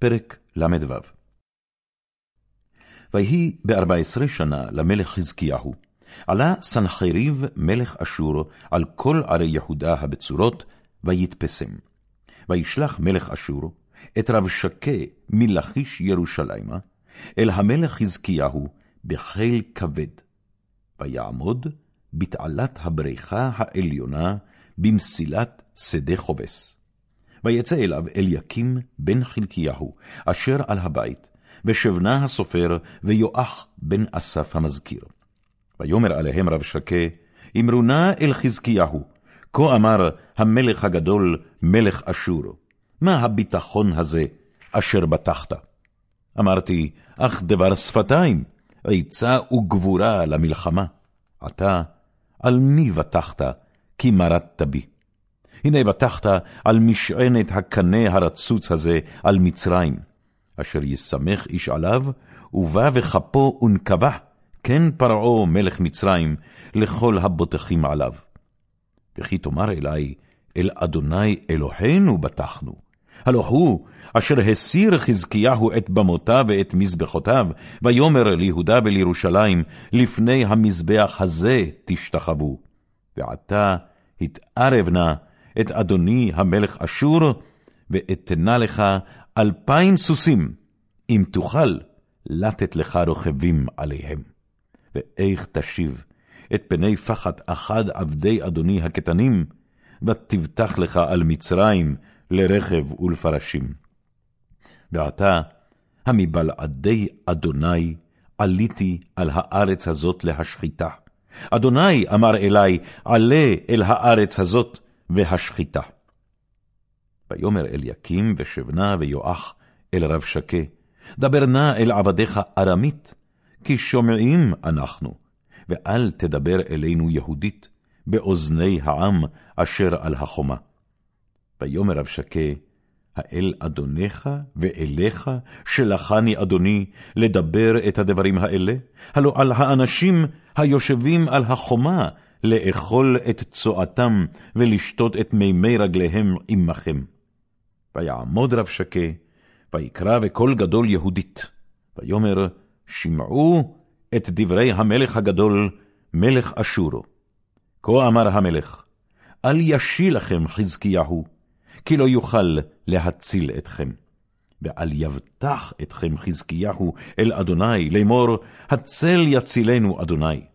פרק ל"ו ויהי בארבע עשרה שנה למלך חזקיהו, עלה סנחריב מלך אשור על כל ערי יהודה הבצורות, ויתפסם. וישלח מלך אשור את רב שקה מלכיש ירושלימה, אל המלך חזקיהו בחיל כבד. ויעמוד בתעלת הבריכה העליונה במסילת שדה חובס. ויצא אליו אליקים בן חלקיהו, אשר על הבית, ושבנה הסופר, ויואח בן אסף המזכיר. ויאמר עליהם רב שקה, אמרו נא אל חזקיהו, כה אמר המלך הגדול, מלך אשור, מה הביטחון הזה אשר בטחת? אמרתי, אך דבר שפתיים, עצה וגבורה למלחמה. עתה, על מי בטחת, כי מרדת בי? הנה בטחת על משענת הקנה הרצוץ הזה על מצרים, אשר ישמח איש עליו, ובא וכפו ונקבה, כן פרעו מלך מצרים, לכל הבוטחים עליו. וכי תאמר אלי, אל אדוני אלוהינו בטחנו, הלא הוא אשר הסיר חזקיהו את במותיו ואת מזבחותיו, ויאמר ליהודה ולירושלים, לפני המזבח הזה תשתחוו. ועתה התערב נא את אדוני המלך אשור, ואתנה לך אלפיים סוסים, אם תוכל לתת לך רוכבים עליהם. ואיך תשיב את פני פחת אחד עבדי אדוני הקטנים, ותבטח לך על מצרים לרכב ולפרשים. ועתה, המבלעדי אדוני, עליתי על הארץ הזאת להשחיתה. אדוני אמר אלי, עלה אל הארץ הזאת, והשחיתה. ויאמר אליקים ושבנה ויואח אל רב שקה, דבר נא אל עבדיך ארמית, כי שומעים אנחנו, ואל תדבר אלינו יהודית, באוזני העם אשר על החומה. ויאמר רב שקה, האל אדונך ואליך, שלחני אדוני, לדבר את הדברים האלה? הלא על האנשים היושבים על החומה, לאכול את צואתם, ולשתות את מימי רגליהם עמכם. ויעמוד רב שקה, ויקרא בקול גדול יהודית, ויאמר, שמעו את דברי המלך הגדול, מלך אשור. כה אמר המלך, אל ישי לכם חזקיהו, כי לא יוכל להציל אתכם. ואל יבטח אתכם חזקיהו אל אדוני, לאמור, הצל יצילנו אדוני.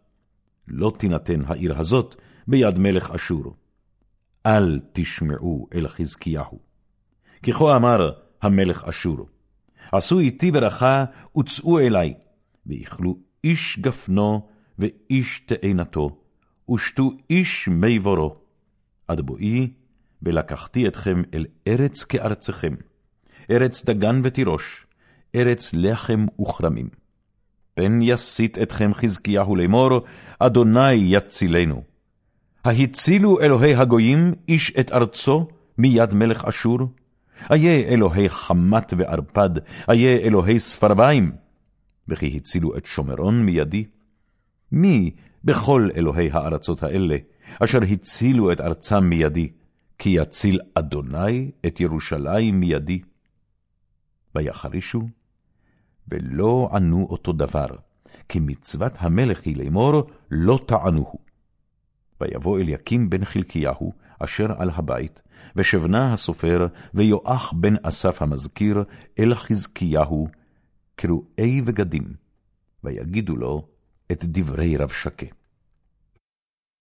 לא תינתן העיר הזאת ביד מלך אשור. אל תשמעו אל חזקיהו. כי כה אמר המלך אשור, עשו איתי ברכה וצאו אלי, ואיכלו איש גפנו ואיש תאנתו, ושתו איש מי בורו, עד בואי, ולקחתי אתכם אל ארץ כארצכם, ארץ דגן ותירוש, ארץ לחם וכרמים. פן יסית אתכם חזקיהו לאמור, אדוני יצילנו. ההצילו אלוהי הגויים איש את ארצו מיד מלך אשור? איה אלוהי חמת וערפד, איה אלוהי ספרביים? וכי הצילו את שומרון מידי? מי בכל אלוהי הארצות האלה, אשר הצילו את ארצם מידי, כי יציל אדוני את ירושלים מידי? ויחרישו ולא ענו אותו דבר, כי מצוות המלך היא לאמור, לא טענוהו. ויבוא אליקים בן חלקיהו, אשר על הבית, ושבנה הסופר, ויואח בן אסף המזכיר, אל חזקיהו, קרועי בגדים, ויגידו לו את דברי רב שקה.